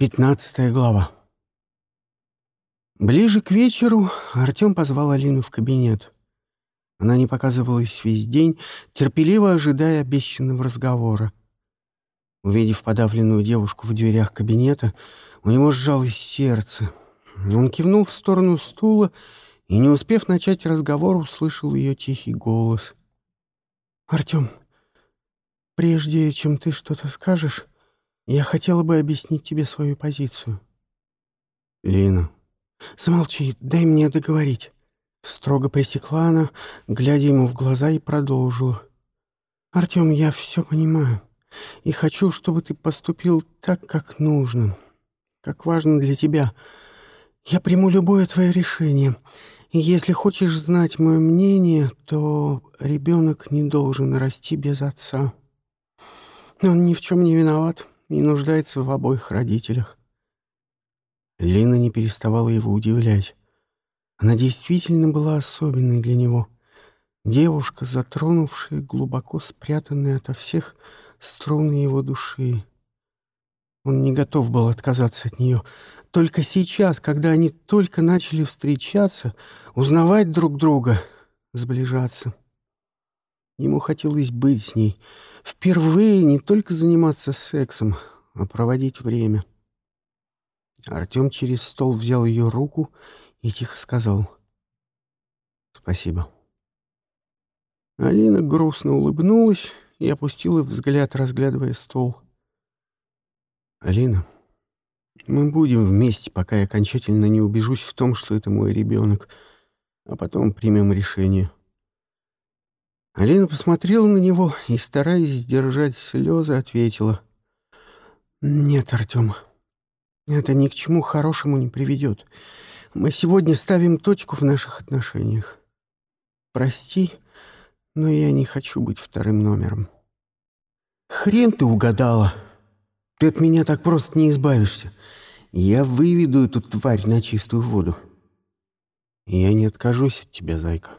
Пятнадцатая глава. Ближе к вечеру Артем позвал Алину в кабинет. Она не показывалась весь день, терпеливо ожидая обещанного разговора. Увидев подавленную девушку в дверях кабинета, у него сжалось сердце. Он кивнул в сторону стула и, не успев начать разговор, услышал ее тихий голос. «Артем, прежде чем ты что-то скажешь, я хотела бы объяснить тебе свою позицию. Лина. Замолчи, дай мне договорить. Строго пресекла она, глядя ему в глаза и продолжила. Артем, я все понимаю. И хочу, чтобы ты поступил так, как нужно. Как важно для тебя. Я приму любое твое решение. И если хочешь знать мое мнение, то ребенок не должен расти без отца. Он ни в чем не виноват и нуждается в обоих родителях. Лина не переставала его удивлять. Она действительно была особенной для него. Девушка, затронувшая глубоко спрятанные ото всех струны его души. Он не готов был отказаться от нее. Только сейчас, когда они только начали встречаться, узнавать друг друга, сближаться. Ему хотелось быть с ней. Впервые не только заниматься сексом, а проводить время. Артем через стол взял ее руку и тихо сказал «Спасибо». Алина грустно улыбнулась и опустила взгляд, разглядывая стол. «Алина, мы будем вместе, пока я окончательно не убежусь в том, что это мой ребенок, а потом примем решение». Алина посмотрела на него и, стараясь сдержать слезы, ответила. «Нет, Артем, это ни к чему хорошему не приведет. Мы сегодня ставим точку в наших отношениях. Прости, но я не хочу быть вторым номером». «Хрен ты угадала! Ты от меня так просто не избавишься. Я выведу эту тварь на чистую воду. Я не откажусь от тебя, зайка».